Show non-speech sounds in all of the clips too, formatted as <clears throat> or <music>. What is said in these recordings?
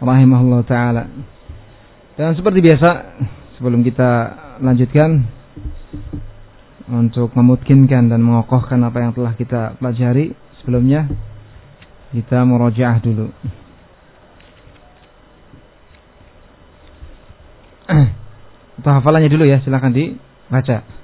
rahimahullah taala. Dan seperti biasa sebelum kita lanjutkan untuk memutkinkan dan mengokohkan apa yang telah kita pelajari sebelumnya kita murojaah dulu. <clears throat> Atau hafalannya dulu ya, silakan dibaca.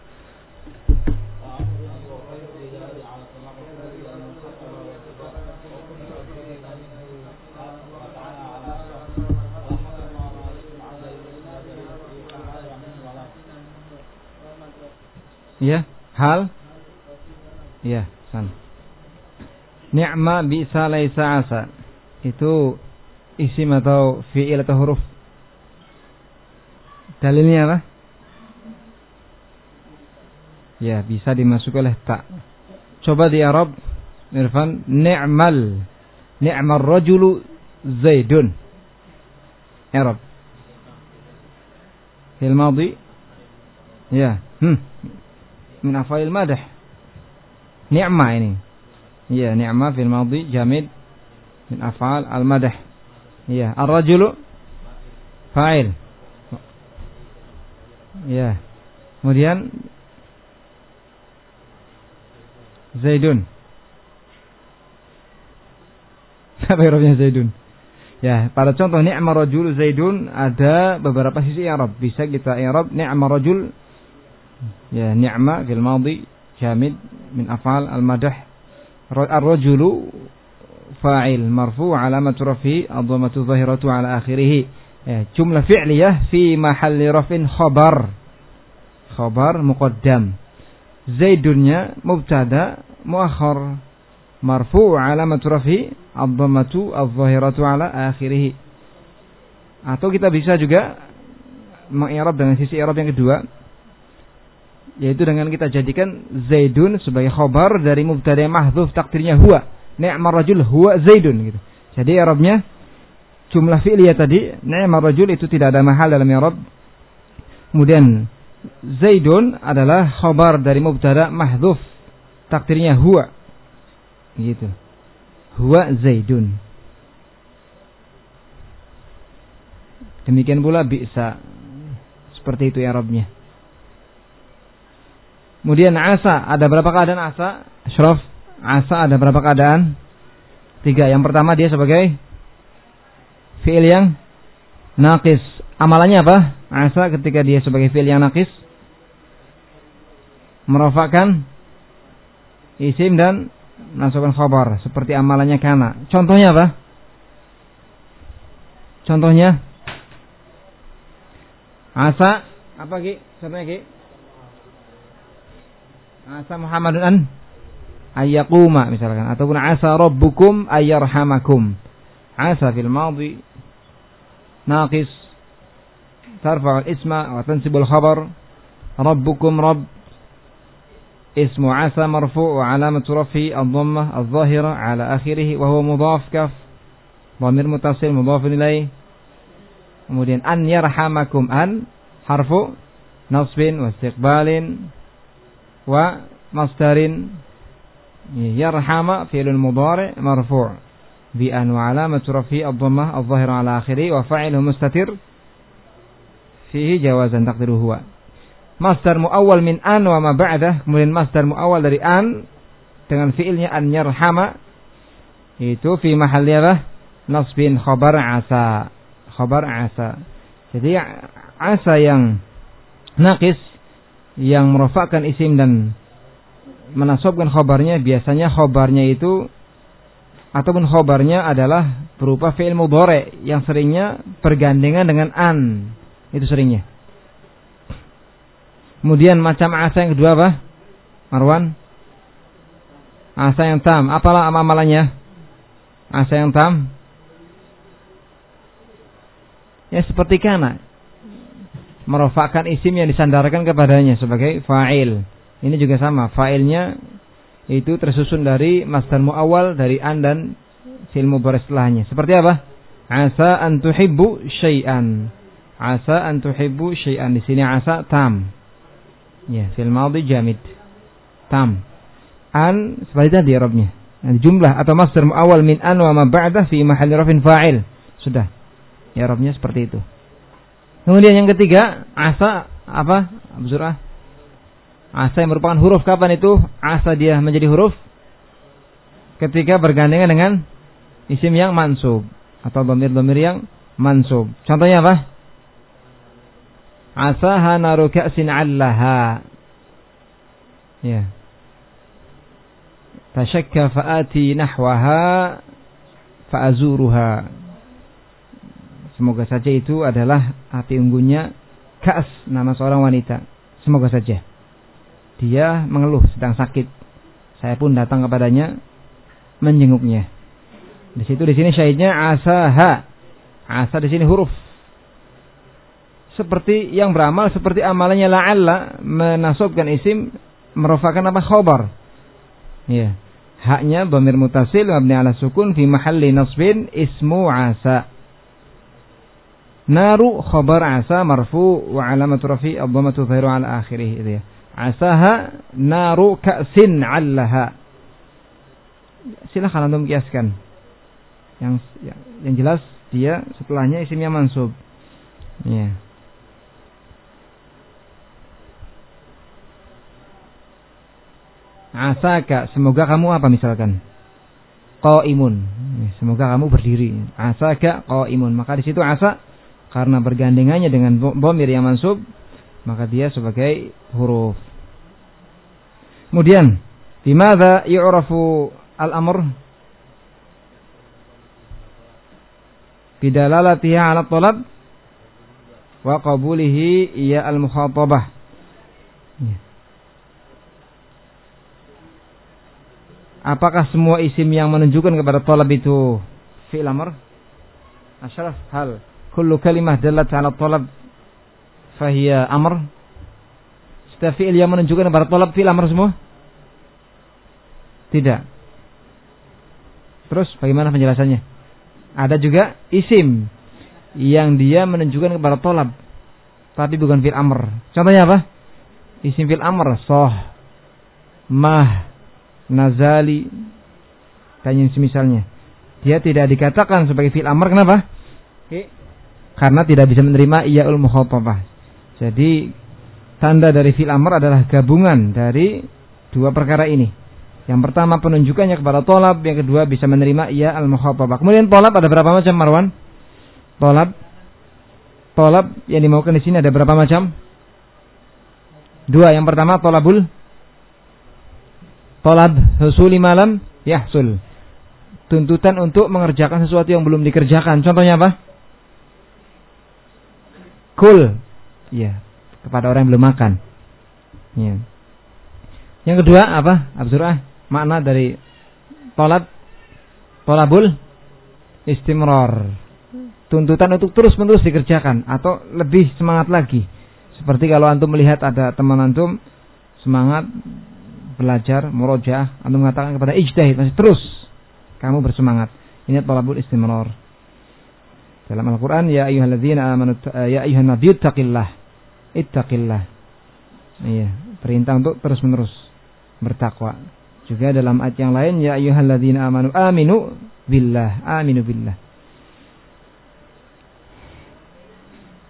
Ya, hal Ya, san. Ni'ma bisa laisa asa. Itu isim atau fi'il atau huruf Dalilnya apa? Ya, bisa dimasuk oleh tak. Coba di Arab, Irfan, ni'mal. Ni'mal rajulu Zaidun. Arab. Fil. Ya, hmm. Min afail madah. Ni'ma ini. Ya, ni'ma fil madi jamid min afal al-madah. Ya, ar-rajulu fa'il. Ya. Kemudian Zaidun. <laughs> Apa irobnya Zaidun? Ya, pada contoh ni'ma rajul Zaidun ada beberapa sisi i'rab. Bisa kita i'rab ni'ma rajul ya ni'ma fil madhi jamid min af'al al-madah. Ar-rajulu fa'il marfu' alamat rafi ad-dhammatu zahiratu ala akhirih. Ya, jumlah fi'liyah fi mahalli rafin khabar. Khabar muqaddam. Zaidunnya mubtada muakhar marfu alamat rafi ad-dhammatu adh-dhahiratu ala akhirih. Atau kita bisa juga mengi'rab dengan sisi i'rab yang kedua yaitu dengan kita jadikan zaidun sebagai khabar dari mubtada mahdzuf takdirnya huwa ni'mar rajul huwa zaidun gitu jadi i'rabnya jumlah fi'liyah tadi ni'mar rajul itu tidak ada mahal dalam i'rab. Kemudian Zaidun adalah khabar dari mubtada mahdhuf. Takdirnya huwa. Gitu. Huwa Zaidun. Demikian pula bisa seperti itu i'rabnya. Kemudian asa, ada berapa keadaan asa? Ashraf, asa ada berapa keadaan? Tiga. Yang pertama dia sebagai fi'il yang naqis. Amalannya apa? Asa ketika dia sebagai fi'il yang naqis merofakkan isim dan masukkan khabar seperti amalannya kana. Contohnya apa? Contohnya asa apa Ki? Contohnya Ki? Asa Muhammadun an ayyakuma misalkan ataupun asa rabbukum ayyarhamakum. Asa fil madhi ناقص ترفع الاسم وتنسب الخبر ربكم رب اسم عسى مرفوع وعلامة رفعه الضمة الظاهرة على آخره وهو مضاف كف ضمير متصل مضاف إليه kemudian an yarhamakum an harfu nasbin wa istiqbalin wa masdarin. Yarhama fi'lun mudhari' marfu' bi an wa alamatu rafi' ad-dhammah adh-dhahira ala akhirih wa fa'iluhu mustatir. Fihi jawazan taqdiru huwa. Masdar muawwal min an wa ba'dah. Dari an dengan fiilnya an يرحم، itu fi mahalli apa? Nasbin خبر asa. خبر asa. Jadi asa yang naqis yang merofakkan isim dan menasobkan khobarnya biasanya khobarnya itu ataupun khobarnya adalah berupa fi'il mudhari yang seringnya bergandengan dengan an. Itu seringnya. Kemudian macam asa yang kedua apa? Marwan? Asa yang tam. Apalah amalannya? Asa yang tam? Ya seperti kana. Merofakkan isim yang disandarkan kepadanya sebagai fa'il. Ini juga sama. Fa'ilnya itu tersusun dari masdar muawal dari an dan fil mudhari setelahnya. Seperti apa? Asa an tuhibbu syai'an. Asa an tuhibbu syai'an. Di sini asa tam. Ya, fil madhi jamid. Tam. An seperti tadi Arabnya. Nah, jumlah atau masdar muawal min an wa ma ba'dah fi mahalli rafin fa'il. Sudah. Ya Robnya seperti itu. Kemudian yang ketiga, asa apa? Absurah. Asa yang merupakan huruf kapan itu? Asa dia menjadi huruf ketika bergandengan dengan isim yang mansub atau domir-domir yang mansub. Contohnya apa? Asaha naru ka'sin allaha. Ya. Tashakka fa'ati nahwaha fa'azuruha. Semoga saja itu adalah api unggunnya Kaas, nama seorang wanita. Semoga saja. Dia mengeluh sedang sakit. Saya pun datang kepadanya menjenguknya. Di situ di sini syahidnya asaha. Asa di sini huruf. Seperti yang beramal seperti amalannya la'alla menasobkan isim merupakan apa khobar. Ya. Haknya bamir mutasil mabni ala sukun fi mahalli nasbin ismu asa. Naru khabar asa marfu wa alamatu rafi ad-dhammatu dhahiru ala akhirih itu ya. Asaha naru ka'sin 'allaha. Silakan antum kiaskan. Yang yang jelas dia setelahnya isimnya mansub. Ya. Asaka, semoga kamu apa misalkan? Qaimun. Semoga kamu berdiri. Asaka qaimun. Maka di situ asa karena bergandengannya dengan bomir yang mansub maka dia sebagai huruf. Kemudian, bimada yu'rafu al-amr bidalalatiha 'ala talab wa qabulihi iya al-mukhatabah. Ya. Apakah semua isim yang menunjukkan kepada talab itu fi'il amr? Asyraf hal kullu kalimah dalat ala talab fahiya amr. Setiap fi'il yang menunjukkan kepada talab fi'il amr semua? Tidak. Terus bagaimana penjelasannya? Ada juga isim yang dia menunjukkan kepada talab tapi bukan fi'il amr. Contohnya apa? Isim fi'il amr soh mah nazali dan yang semisalnya. Dia tidak dikatakan sebagai fi'il amr kenapa karena tidak bisa menerima ul mukhatabah. Jadi tanda dari fil amr adalah gabungan dari dua perkara ini. Yang pertama penunjukannya kepada tolab, yang kedua bisa menerima iya al mukhatabah. Kemudian tolab ada berapa macam Marwan? Tolab tolab yang dimaukan di sini ada berapa macam? Dua. Yang pertama tolabul tolab husuli malam yahsul. Tuntutan untuk mengerjakan sesuatu yang belum dikerjakan. Contohnya apa? Kul. Ya kepada orang yang belum makan. Ya. Yang kedua apa? Absurah makna dari tolab tolabul istimror. Tuntutan untuk terus menerus dikerjakan atau lebih semangat lagi. Seperti kalau antum melihat ada teman antum semangat belajar murojaah antum mengatakan kepada ijtihad masih terus kamu bersemangat. Ini tolabul istimror dalam Al-Quran, Ya ayuhalladzina amanu, Ya ayuhan nabiy ittaqillah. Ittaqillah. Iya, perintah untuk terus-menerus bertakwa. Juga dalam ayat yang lain, Ya ayuhalladzina amanu, aminu billah. Aminu billah.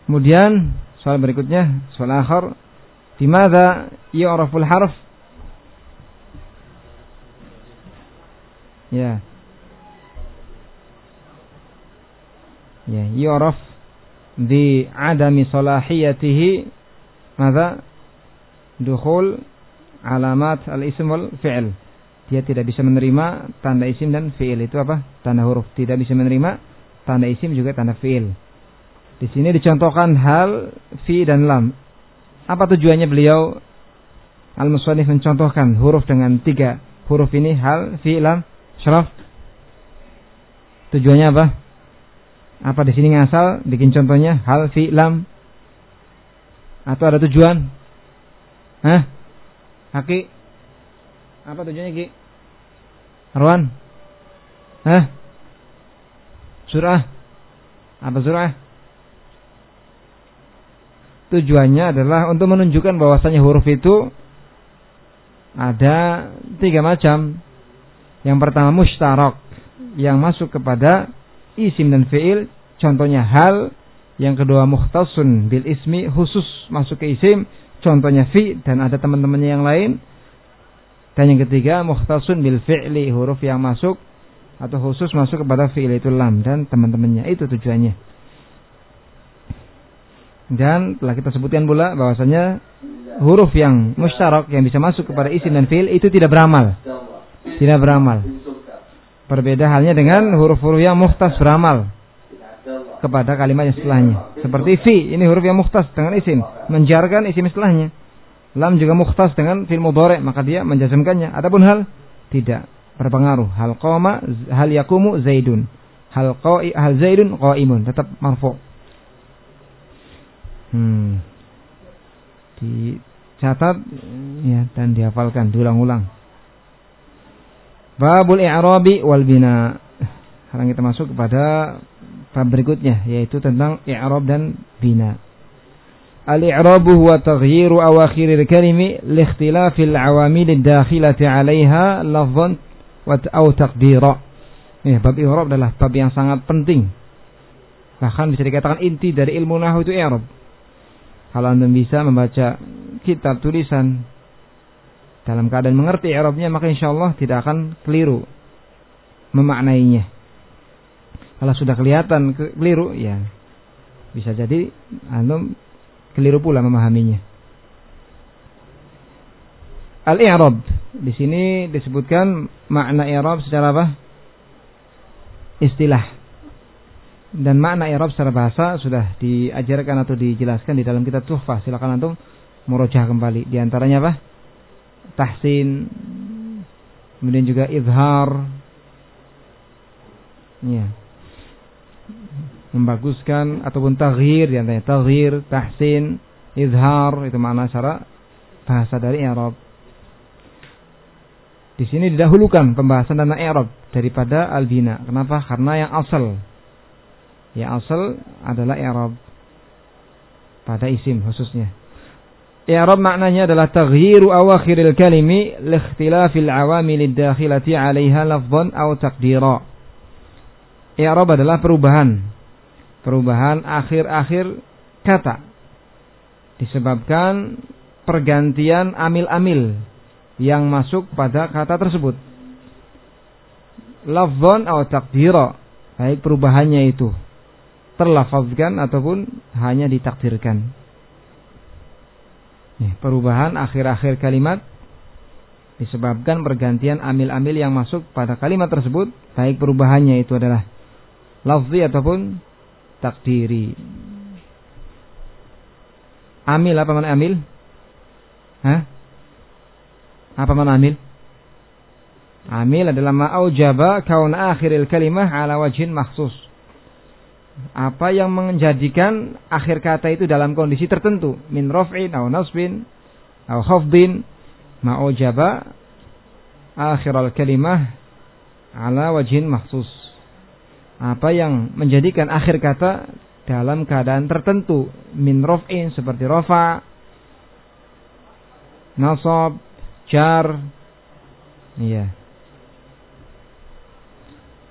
Kemudian, soal berikutnya, soal akhir. Di mana yu'raful harf? Ya, ya yuraf di adami salahiyatihi maka dukhul alamat al-ism wal fi'il dia tidak bisa menerima tanda isim dan fi'il. Itu apa? Tanda huruf. Tidak bisa menerima tanda isim juga tanda fi'il. Di sini dicontohkan hal fi dan lam. Apa tujuannya beliau? Al-musannif mencontohkan huruf dengan tiga huruf ini hal fi lam syaraf. Tujuannya apa apa di sini ngasal? Bikin contohnya hal fi lam atau ada tujuan? Hah? Haki? Apa tujuannya Ki? Arwan? Hah? Surah? Apa surah? Tujuannya adalah untuk menunjukkan bahwasanya huruf itu ada tiga macam. Yang pertama mustarak yang masuk kepada isim dan fi'il contohnya hal, yang kedua muhtasun bil ismi khusus masuk ke isim, contohnya fi dan ada teman-temannya yang lain. Dan yang ketiga muhtasun bil fi'li huruf yang masuk atau khusus masuk kepada fi'il itu lam dan teman-temannya itu tujuannya. Dan telah kita sebutkan pula bahwasanya huruf yang musyarak yang bisa masuk kepada isim dan fi'il itu tidak beramal. Tidak beramal. Berbeda halnya dengan huruf-huruf yang muhtas beramal kepada kalimat yang setelahnya. Seperti fi, ini huruf yang muhtas dengan isim, menjarkan isim setelahnya. Lam juga muhtas dengan fil mudhari, maka dia menjazmkannya. Adapun hal tidak berpengaruh. Hal qama, hal yakumu zaidun. Hal qai, hal zaidun qaimun, tetap marfu. Hmm. Dicatat ya dan dihafalkan, diulang-ulang. Babul i'rabi wal bina. Sekarang kita masuk kepada bab berikutnya yaitu tentang i'rab dan bina. Al-i'rabu huwa taghyiru awakhir al-kalimi li ikhtilafi al-awamil ad-dakhilati 'alayha lafdhan wa aw taqdira. Ya, bab i'rab adalah bab yang sangat penting. Bahkan bisa dikatakan inti dari ilmu nahwu itu i'rab. Kalau Anda bisa membaca kitab tulisan dalam keadaan mengerti i'rabnya maka insya Allah tidak akan keliru memaknainya. Kalau sudah kelihatan keliru ya bisa jadi antum keliru pula memahaminya. Al-i'rab di sini disebutkan makna i'rab secara apa? Istilah. Dan makna i'rab secara bahasa sudah diajarkan atau dijelaskan di dalam kitab Tuhfah. Silakan antum merojah kembali. Di antaranya apa? Tahsin kemudian juga izhar. Ya. Membaguskan ataupun taghir ya taghir tahsin izhar itu makna secara bahasa dari Arab. Di sini didahulukan pembahasan tentang Arab daripada albina. Kenapa? Karena yang asal. Yang asal adalah Arab. Pada isim khususnya I'rab maknanya adalah taghyiru awakhiril kalimi liikhtilafil awamil dakhilati 'alaiha lafdhan aw taqdira. I'rab adalah perubahan. Perubahan akhir-akhir kata. Disebabkan pergantian amil-amil yang masuk pada kata tersebut. Lafdhan aw taqdira. Baik perubahannya itu terlafazkan ataupun hanya ditakdirkan. Perubahan akhir-akhir kalimat disebabkan pergantian amil-amil yang masuk pada kalimat tersebut, baik perubahannya itu adalah lafzi ataupun takdiri. Amil apa mana amil? Hah? Apa mana amil? Amil adalah ma'aujaba kaun akhiril kalimah ala wajhin maksus apa yang menjadikan akhir kata itu dalam kondisi tertentu? Min raf'in atau nasbin atau khafdin ma'ujaba akhir al-kalimah ala wajhin mahsus. Apa yang menjadikan akhir kata dalam keadaan tertentu? Min raf'in seperti rafa nasab jar. Iya.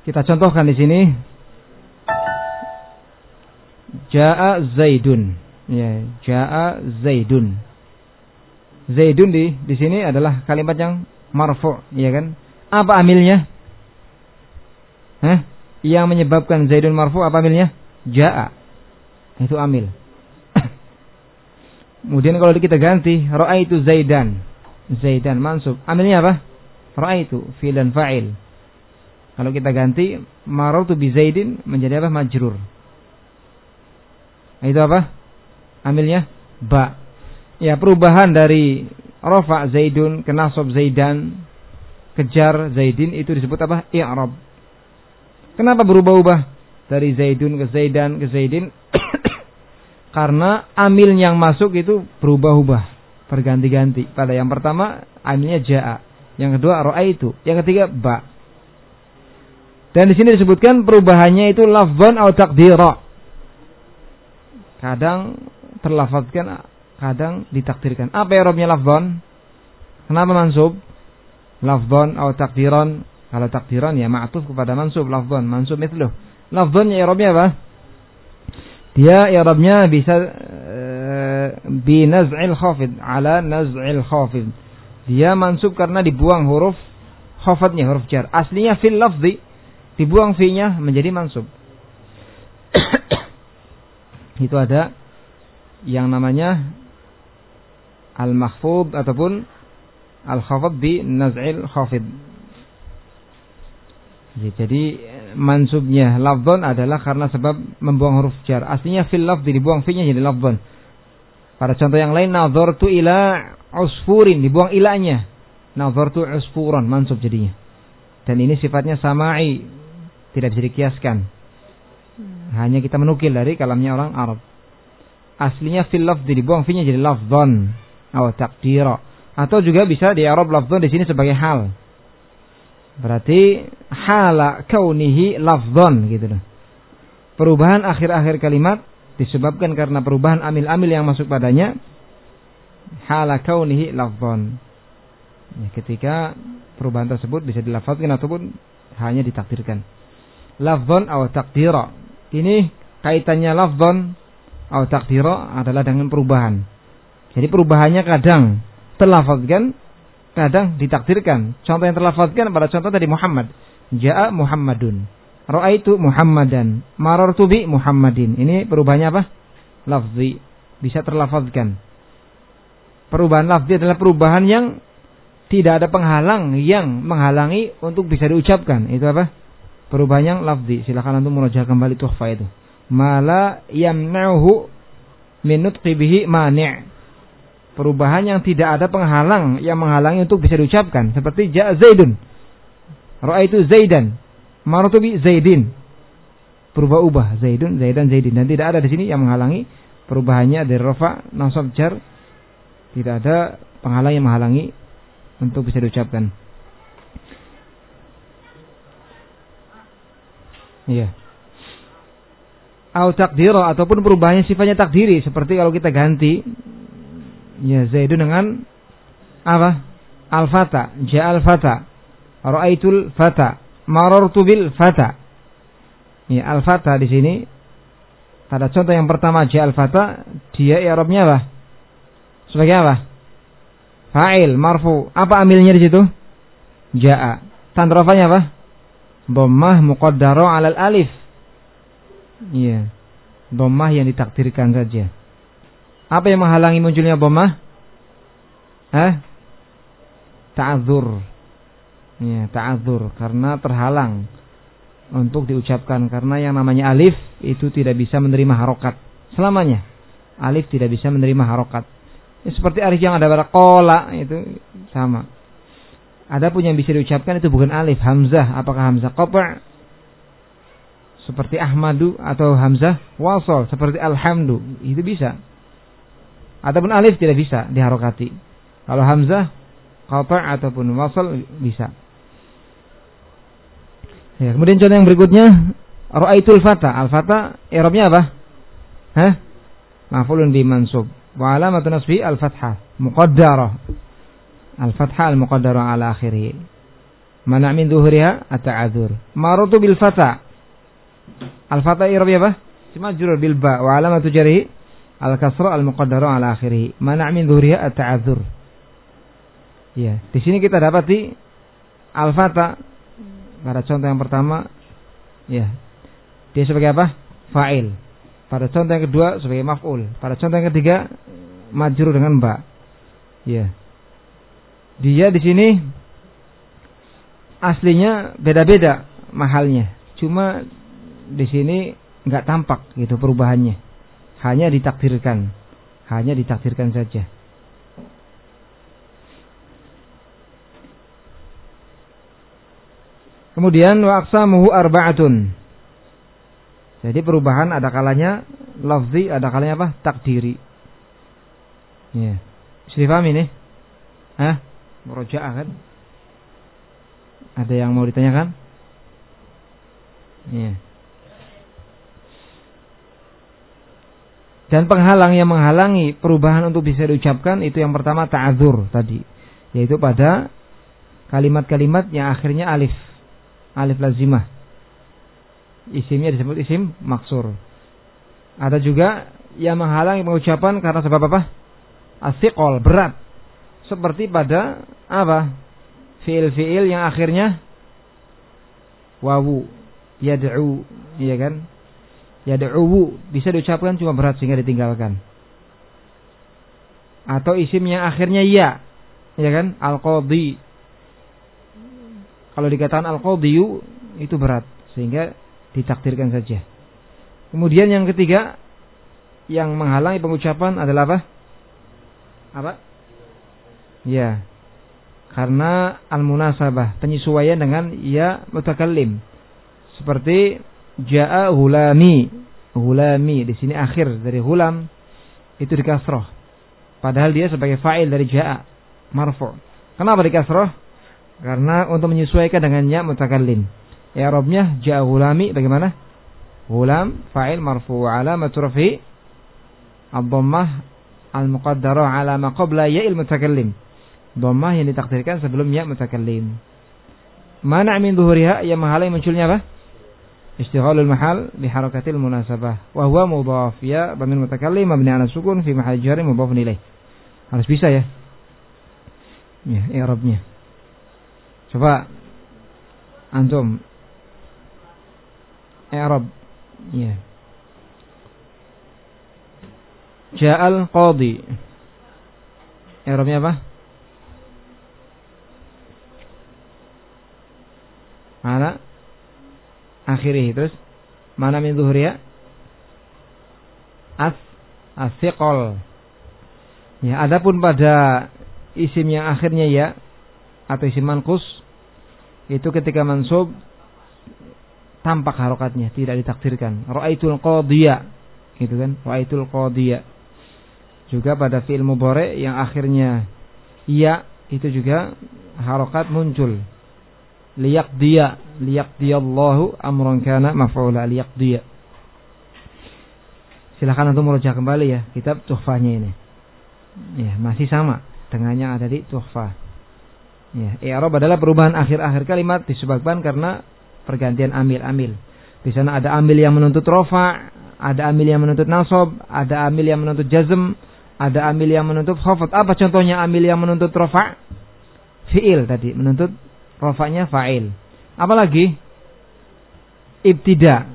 Kita contohkan di sini Ja'a Zaidun. Ya, Ja'a Zaidun. Zaidun di di sini adalah kalimat yang marfu, ya kan? Apa amilnya? Hah? Yang menyebabkan Zaidun marfu apa amilnya? Ja'a. Itu amil. <coughs> Kemudian kalau kita ganti itu Zaidan. Zaidan mansub. Amilnya apa? itu fi'il dan fa'il. Kalau kita ganti marartu bi Zaidin menjadi apa? Majrur. Itu apa? Amilnya ba. Ya, perubahan dari rafa Zaidun ke nasab Zaidan kejar Zaidin itu disebut apa? I'rab. Kenapa berubah-ubah dari Zaidun ke Zaidan ke Zaidin? <coughs> Karena amil yang masuk itu berubah-ubah, berganti-ganti. Pada yang pertama amilnya jaa, yang kedua roa itu, yang ketiga ba. Dan di sini disebutkan perubahannya itu lafzan atau takdira kadang terlafazkan kadang ditakdirkan. Apa i'rabnya lafzan kenapa mansub? Lafzan atau takdiran? Kalau takdiran ya ma'tuf kepada mansub lafzan mansub itu loh. Lafzan ya i'rabnya apa? Dia i'rabnya bisa uh, bi naz'il khafid. Ala naz'il khafid. Dia mansub karena dibuang huruf khafadnya huruf jar. Aslinya fil lafzi. Dibuang fi-nya menjadi mansub. Itu ada yang namanya al-mahfud ataupun al-khafad bi naz'il khafid. Jadi mansubnya lafdon adalah karena sebab membuang huruf jar. Aslinya fil lafdi dibuang fi-nya jadi lafdon. Pada contoh yang lain tu ila usfurin dibuang ilanya. tu usfuron mansub jadinya. Dan ini sifatnya sama'i tidak bisa dikiaskan. Hanya kita menukil dari kalamnya orang Arab. Aslinya fil lafdi dibuang fi-nya jadi lafdon atau takdira. Atau juga bisa di Arab lafdon di sini sebagai hal Berarti hala kaunihi lafzon gitu loh. Perubahan akhir-akhir kalimat disebabkan karena perubahan amil-amil yang masuk padanya hala kaunihi lafzon. Ya, ketika perubahan tersebut bisa dilafazkan ataupun hanya ditakdirkan. Lafzon atau takdira. Ini kaitannya lafzon atau takdira adalah dengan perubahan. Jadi perubahannya kadang terlafazkan kadang ditakdirkan. Contoh yang terlafazkan pada contoh tadi Muhammad. Ja'a Muhammadun. Ra'aitu Muhammadan. Marartu bi Muhammadin. Ini perubahannya apa? Lafzi. Bisa terlafazkan. Perubahan lafzi adalah perubahan yang tidak ada penghalang yang menghalangi untuk bisa diucapkan. Itu apa? Perubahan yang lafzi. Silakan antum merujak kembali tuhfa itu. Mala yamna'uhu min nutqi bihi mani' perubahan yang tidak ada penghalang yang menghalangi untuk bisa diucapkan. Seperti ja zaidun. Raaitu zaidan. Maratu bi zaidin. Berubah-ubah zaidun zaidan zaidin. Dan tidak ada di sini yang menghalangi. Perubahannya dari rafa nasab jar. Tidak ada penghalang yang menghalangi untuk bisa diucapkan iya Au takdiro ataupun perubahannya sifatnya takdiri seperti kalau kita ganti Ya Zaidun dengan apa? Al-fata, ja al-fata. Ra'aitul fata, marartu bil fata. Ya, al-fata di sini pada contoh yang pertama ja al-fata, dia i'rabnya apa? Sebagai apa? Fa'il, marfu. Apa amilnya di situ? Ja'a. Tandrofanya apa? Dhammah muqaddara 'alal alif. Iya. Dhammah yang ditakdirkan saja. Apa yang menghalangi munculnya bomah? Hah? Ta'adzur. Ya, ta'adzur karena terhalang untuk diucapkan karena yang namanya alif itu tidak bisa menerima harokat selamanya. Alif tidak bisa menerima harokat. Ya, seperti alif yang ada pada kola itu sama. Ada pun yang bisa diucapkan itu bukan alif, hamzah. Apakah hamzah qata' seperti ahmadu atau hamzah wasol seperti alhamdu itu bisa Ataupun alif tidak bisa diharokati. Kalau hamzah, qata' ataupun wasal bisa. Ya, kemudian contoh yang berikutnya ra'aitul fata. Al-fata i'rabnya apa? Hah? Maf'ulun bi mansub. Wa alamatu nasbi al-fathah muqaddarah. Al-fathah al-muqaddarah ala akhirih. Mana min dhuhriha at-ta'adzur. Marutu bil fata. Al-fata i'rabnya apa? Majrur bil ba wa alamatu jarhi al kasra al muqaddara ala akhirih. Mana min dzuriha at ta'adzur. Ya, di sini kita dapati al fata pada contoh yang pertama ya. Dia sebagai apa? Fa'il. Pada contoh yang kedua sebagai maf'ul. Pada contoh yang ketiga majrur dengan ba. Ya. Dia di sini aslinya beda-beda mahalnya. Cuma di sini nggak tampak gitu perubahannya hanya ditakdirkan hanya ditakdirkan saja Kemudian wa aqsamuhu arba'atun. Jadi perubahan ada kalanya lafzi, ada kalanya apa? Takdiri. Ya. Bisa difahami nih? Hah? Murojaah kan? Ada yang mau ditanyakan? Iya. Dan penghalang yang menghalangi perubahan untuk bisa diucapkan itu yang pertama ta'adzur tadi. Yaitu pada kalimat-kalimat yang akhirnya alif. Alif lazimah. Isimnya disebut isim maksur. Ada juga yang menghalangi pengucapan karena sebab apa? Asikol, berat. Seperti pada apa? Fiil-fiil yang akhirnya wawu, yad'u, iya kan? Yad'u bisa diucapkan cuma berat sehingga ditinggalkan. Atau isim yang akhirnya ya, ya kan? Al-qadhi. Kalau dikatakan al-qadhiyu itu berat sehingga ditakdirkan saja. Kemudian yang ketiga yang menghalangi pengucapan adalah apa? Apa? Ya. Karena al-munasabah, penyesuaian dengan ya mutakallim. Seperti jaa hulami. Hulami di sini akhir dari hulam itu dikasroh. Padahal dia sebagai fa'il dari jaa marfu. Kenapa dikasroh? Karena untuk menyesuaikan dengan ya mutakallim. I'rabnya jaa hulami bagaimana? Hulam fa'il marfu alamat rafi ad-dhammah al-muqaddarah ala ma qabla ya'il mutakallim. Dhammah yang ditakdirkan sebelum ya mutakallim. Mana min dhuhuriha yang menghalangi munculnya apa? Istighalul mahal bi harakatil munasabah wa huwa mudhaf ya bamil mutakallim mabni ala sukun fi mahal jari mudhaf ilaih. Harus bisa ya. Ya, i'rabnya. Coba antum i'rab ya Ja'al qadi i'rabnya apa mana akhirih terus mana min zuhriya as asiqol ya adapun pada isim yang akhirnya ya atau isim mankus itu ketika mansub tampak harokatnya, tidak ditakdirkan. Ra'aitul qadhiya. Gitu kan? Ra'aitul qadhiya. Juga pada fi'il mudhari yang akhirnya ya itu juga harokat muncul. Liyaqdiya, liyaqdiyallahu amran kana maf'ula liyaqdiya. Silahkan untuk merujuk kembali ya kitab tuhfahnya ini. Ya, masih sama dengan yang ada di tuhfah. Ya, i'rab adalah perubahan akhir-akhir kalimat disebabkan karena pergantian amil-amil. Di sana ada amil yang menuntut rofa, ada amil yang menuntut nasab, ada amil yang menuntut jazm, ada amil yang menuntut khafat. Apa contohnya amil yang menuntut rofa? Fi'il tadi, menuntut rofanya fa'il. Apalagi ibtida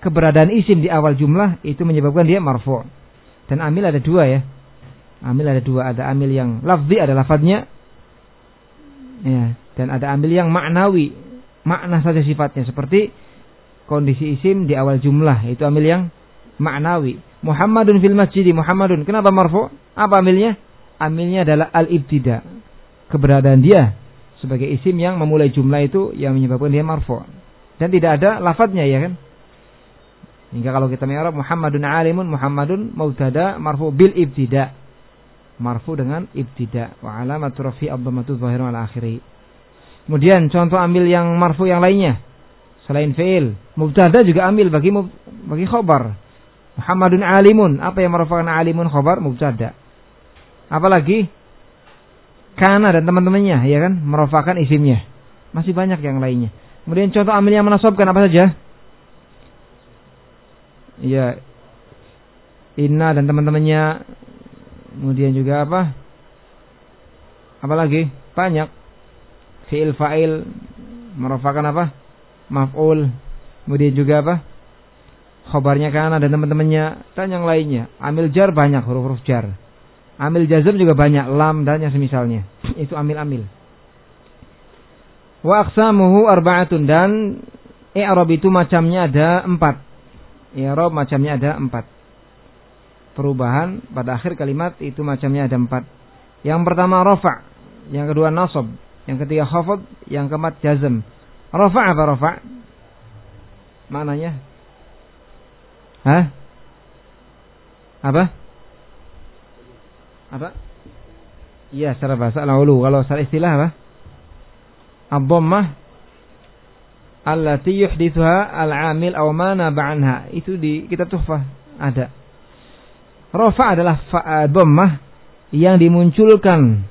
keberadaan isim di awal jumlah itu menyebabkan dia marfu. Dan amil ada dua ya. Amil ada dua, ada amil yang lafzi ada lafadznya. Ya, dan ada amil yang maknawi makna saja sifatnya seperti kondisi isim di awal jumlah itu amil yang maknawi. Muhammadun fil masjid Muhammadun. Kenapa marfu? Apa amilnya? Amilnya adalah al-ibtida. Keberadaan dia sebagai isim yang memulai jumlah itu yang menyebabkan dia marfu. Dan tidak ada lafadznya ya kan? Hingga kalau kita mi'rab Muhammadun alimun Muhammadun mubtada marfu bil ibtida. Marfu dengan ibtida wa alamatu rafi ad-dhammatu dhahirun al akhiri. Kemudian contoh ambil yang marfu yang lainnya selain fi'il. Mubtada juga ambil bagi bagi khobar. Muhammadun alimun. Apa yang merupakan alimun khobar? Mubtada. Apalagi kana dan teman-temannya ya kan merupakan isimnya. Masih banyak yang lainnya. Kemudian contoh ambil yang menasobkan apa saja? Ya Inna dan teman-temannya. Kemudian juga apa? Apalagi banyak fi'il fa'il merupakan apa? Maf'ul. Kemudian juga apa? Khobarnya kan ada teman-temannya dan yang lainnya. Amil jar banyak huruf-huruf jar. Amil jazm juga banyak lam dan yang semisalnya. <clears throat> Itu amil-amil. Wa aqsamuhu arba'atun dan i'rab itu macamnya ada empat. I'rab macamnya ada empat. Perubahan pada akhir kalimat itu macamnya ada empat. Yang pertama rofa, yang kedua nasab, yang ketiga khafad, yang keempat jazm. Rafa apa rafa? Maknanya? Hah? Apa? Apa? Iya, secara bahasa laulu. Kalau secara istilah apa? Ad-dhammah allati yuhdithuha al-amil aw ma naba'anha. Itu di kitab Tuhfah ada. Rafa adalah dhammah yang dimunculkan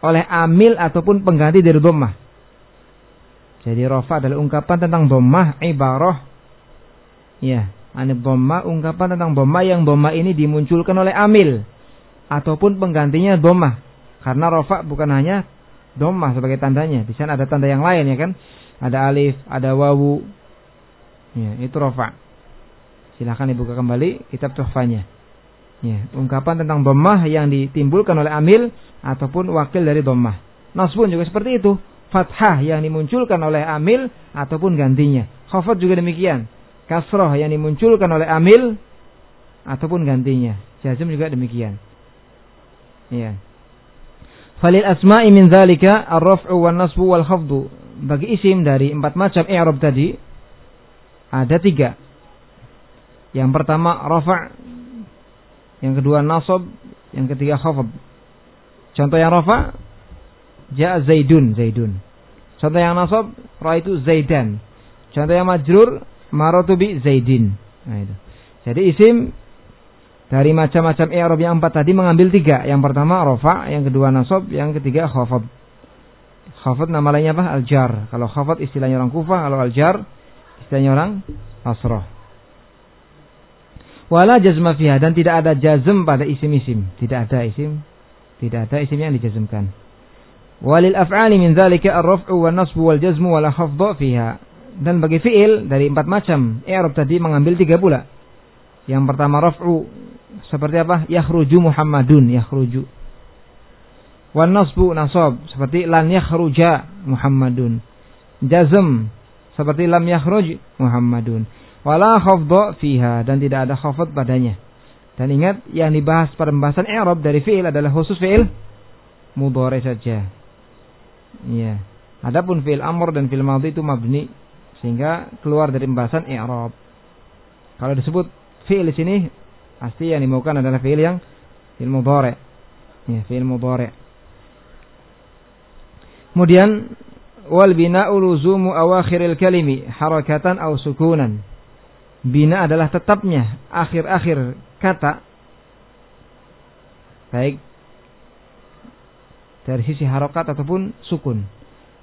oleh amil ataupun pengganti dari dhammah. Jadi rofa adalah ungkapan tentang dhammah ibarah ya, Anib dhamma ungkapan tentang dhamma yang dhamma ini dimunculkan oleh amil ataupun penggantinya dhamma. Karena rofa bukan hanya dhamma sebagai tandanya. Di sana ada tanda yang lain ya kan? Ada alif, ada wawu. Ya, itu rofa. Silahkan dibuka kembali kitab tuhfanya. Ya, ungkapan tentang dhammah yang ditimbulkan oleh amil ataupun wakil dari dhammah. Nasbun juga seperti itu. Fathah yang dimunculkan oleh amil ataupun gantinya. Khafat juga demikian kasroh yang dimunculkan oleh amil ataupun gantinya. Jazm juga demikian. Ya. Falil asma'i min dzalika ar-raf'u wan nasbu wal khafdu. Bagi isim dari empat macam i'rab tadi ada tiga. Yang pertama rafa', yang kedua nasab, yang ketiga khafd. Contoh yang rafa' ja zaidun zaidun. Contoh yang nasab raitu zaidan. Contoh yang majrur Marotu bi Zaidin. Nah itu. Jadi isim dari macam-macam i'rab yang empat tadi mengambil tiga. Yang pertama rofa, yang kedua nasab, yang ketiga khafad. Khafad nama lainnya apa? Al-jar. Kalau khafad istilahnya orang Kufah, kalau al-jar istilahnya orang Asrah. Wala jazma fiha dan tidak ada jazm pada isim-isim. Tidak ada isim, tidak ada isim yang dijazmkan. Walil af'ali min dzalika ar-raf'u wan nasbu wal jazmu wala khafdha fiha dan bagi fiil dari empat macam i'rab tadi mengambil tiga pula. Yang pertama raf'u seperti apa? Yakhruju Muhammadun, yakhruju. Wan nasbu nasab seperti lan yakhruja Muhammadun. Jazm seperti lam yakhruj Muhammadun. Wala khafdha fiha dan tidak ada khafd padanya. Dan ingat yang dibahas pada pembahasan i'rab dari fiil adalah khusus fiil mudhari saja. Iya. Adapun fiil amr dan fiil madhi itu mabni sehingga keluar dari pembahasan i'rab. Kalau disebut fi'il di sini pasti yang dimaukan adalah fi'il yang fi'il mudhari. Ya, fi'il mudhari. Kemudian wal bina'u luzumu awakhiril kalimi harakatan aw sukunan. Bina adalah tetapnya akhir-akhir kata baik dari sisi harokat ataupun sukun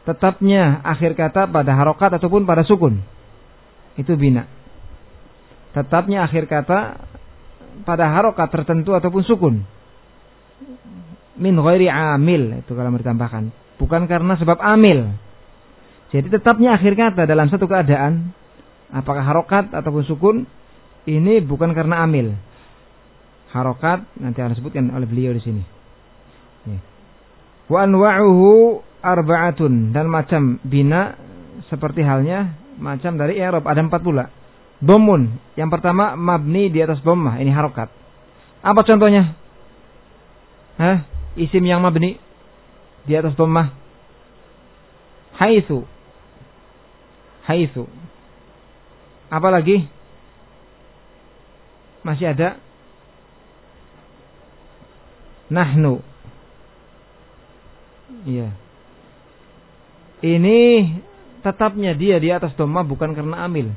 tetapnya akhir kata pada harokat ataupun pada sukun. Itu bina. Tetapnya akhir kata pada harokat tertentu ataupun sukun. Min ghairi amil. Itu kalau ditambahkan. Bukan karena sebab amil. Jadi tetapnya akhir kata dalam satu keadaan. Apakah harokat ataupun sukun. Ini bukan karena amil. Harokat nanti akan disebutkan oleh beliau di sini. Wa anwa'uhu arba'atun dan macam bina seperti halnya macam dari i'rab ada empat pula. Domun yang pertama mabni di atas dhammah ini harokat. Apa contohnya? Hah? Isim yang mabni di atas dhammah. Haitsu. Haitsu. Apa lagi? Masih ada? Nahnu. Iya ini tetapnya dia di atas domah bukan karena amil.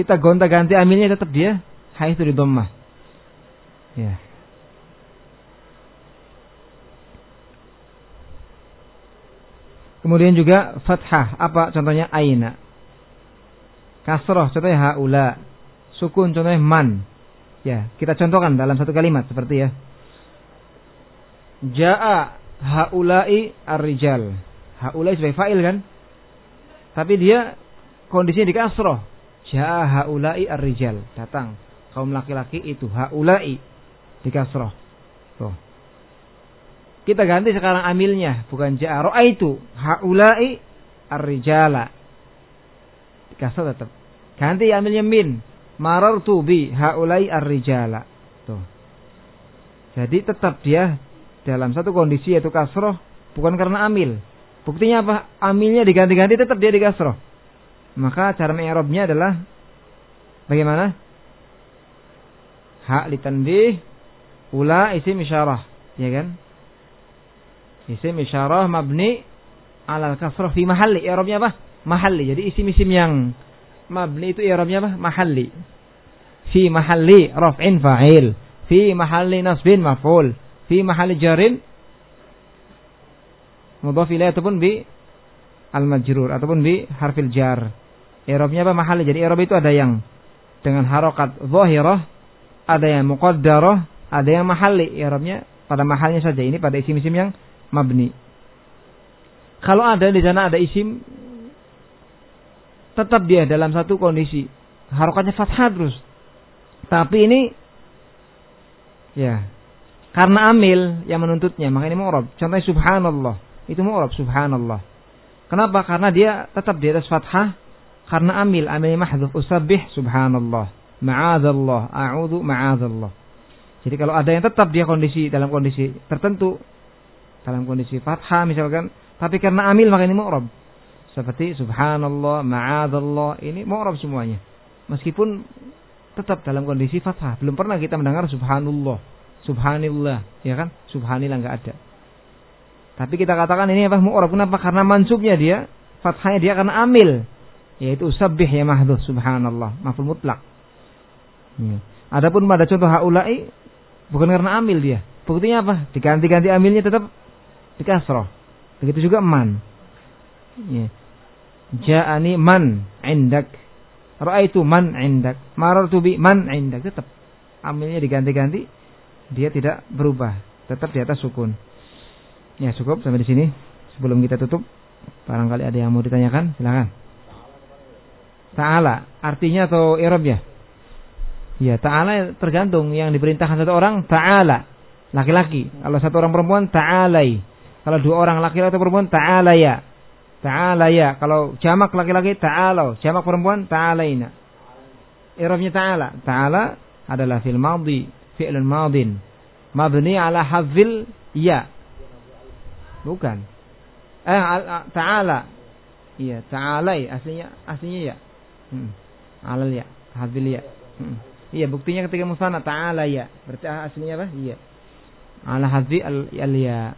Kita gonta-ganti amilnya tetap dia hai itu di domah. Ya. Kemudian juga fathah. Apa contohnya? Aina. Kasroh contohnya haula. Sukun contohnya man. Ya, kita contohkan dalam satu kalimat seperti ya. Ja'a haulai ar-rijal. Haulai sebagai fa'il kan? Tapi dia kondisinya di kasroh. Ja'a ar-rijal. Datang. Kaum laki-laki itu. Haulai. Di kasroh. Tuh. Kita ganti sekarang amilnya. Bukan ja'a itu Haulai ar-rijala. Di kasroh tetap. Ganti amilnya min. Marartu bi haulai ar-rijala. Tuh. Jadi tetap dia dalam satu kondisi yaitu kasroh bukan karena amil Buktinya apa? Amilnya diganti-ganti tetap dia di kasroh. Maka cara mengerobnya adalah bagaimana? Hak litanbih ula isim isyarah, ya kan? Isim isyarah mabni alal kasroh fi mahalli. I'rabnya apa? Mahalli. Jadi isim-isim yang mabni itu i'rabnya apa? Mahalli. Fi mahalli raf'in fa'il. Fi mahalli nasbin maf'ul. Fi mahalli jarin mudhaf ilaih ataupun bi al majrur ataupun bi harfil jar. I'rabnya apa mahal? Jadi i'rab itu ada yang dengan harokat zahirah, ada yang muqaddarah, ada yang mahalli. I'rabnya pada mahalnya saja. Ini pada isim-isim yang mabni. Kalau ada di sana ada isim tetap dia dalam satu kondisi harokatnya fathah terus. Tapi ini ya karena amil yang menuntutnya maka ini mu'rab. Contohnya subhanallah. Itu mu'rab subhanallah. Kenapa? Karena dia tetap di atas fathah karena amil, amil mahdhuf usabbih subhanallah. Ma'adzallah, a'udzu ma'adzallah. Jadi kalau ada yang tetap dia kondisi dalam kondisi tertentu dalam kondisi fathah misalkan, tapi karena amil maka ini mu'rab. Seperti subhanallah, ma'adzallah, ini mu'rab semuanya. Meskipun tetap dalam kondisi fathah. Belum pernah kita mendengar subhanallah, subhanillah, ya kan? Subhanillah enggak ada. Tapi kita katakan ini apa? Mu'rab. Kenapa? Karena mansubnya dia, fathahnya dia karena amil. Yaitu sabbih ya mahdhuf subhanallah. Maful mutlak. Ya. adapun pada contoh haulai bukan karena amil dia. Buktinya apa? Diganti-ganti amilnya tetap dikasroh. Begitu juga man. Ya. ja'ani man indak. Ra'aitu man indak. Marartu bi man indak. Tetap. Amilnya diganti-ganti dia tidak berubah. Tetap di atas sukun ya cukup sampai di sini sebelum kita tutup barangkali ada yang mau ditanyakan silakan Ta'ala artinya atau irobnya? Ya, ta'ala tergantung yang diperintahkan satu orang ta'ala, laki-laki. Kalau satu orang perempuan ta'alai. Kalau dua orang laki-laki atau perempuan ta'ala ya. Ta'ala ya. Kalau jamak laki-laki ta'ala, jamak perempuan ta'alaina. Irobnya ta'ala. Ta'ala adalah fil madhi, fi'lun madin. Mabni ala hafil ya. Bukan. Eh ta'ala. Iya, ta'alai aslinya aslinya ya. Hmm. Alal ya, hadil ya. Hmm. Iya, buktinya ketika musana ta'ala ya. Berarti aslinya apa? Iya. Ala hadhi al, al ya.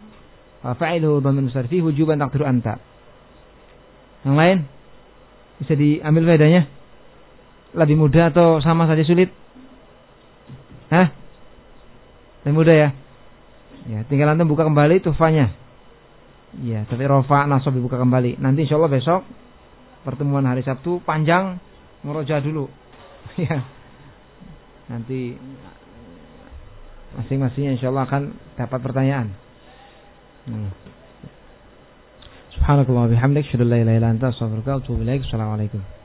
Fa'iluhu dhamir musarfi hujuban takdiru anta. Yang lain? Bisa diambil faedahnya? Lebih mudah atau sama saja sulit? Hah? Lebih mudah ya? Ya, tinggal nanti buka kembali tufanya. Ya, tapi rofa nasab dibuka kembali. Nanti insya Allah besok pertemuan hari Sabtu panjang meroja dulu. <laughs> ya. Nanti masing-masingnya insya Allah akan dapat pertanyaan. Hmm. Subhanakallah bihamdik, syukur la ilaha illa anta, astaghfiruka wa atubu ilaik. Assalamualaikum.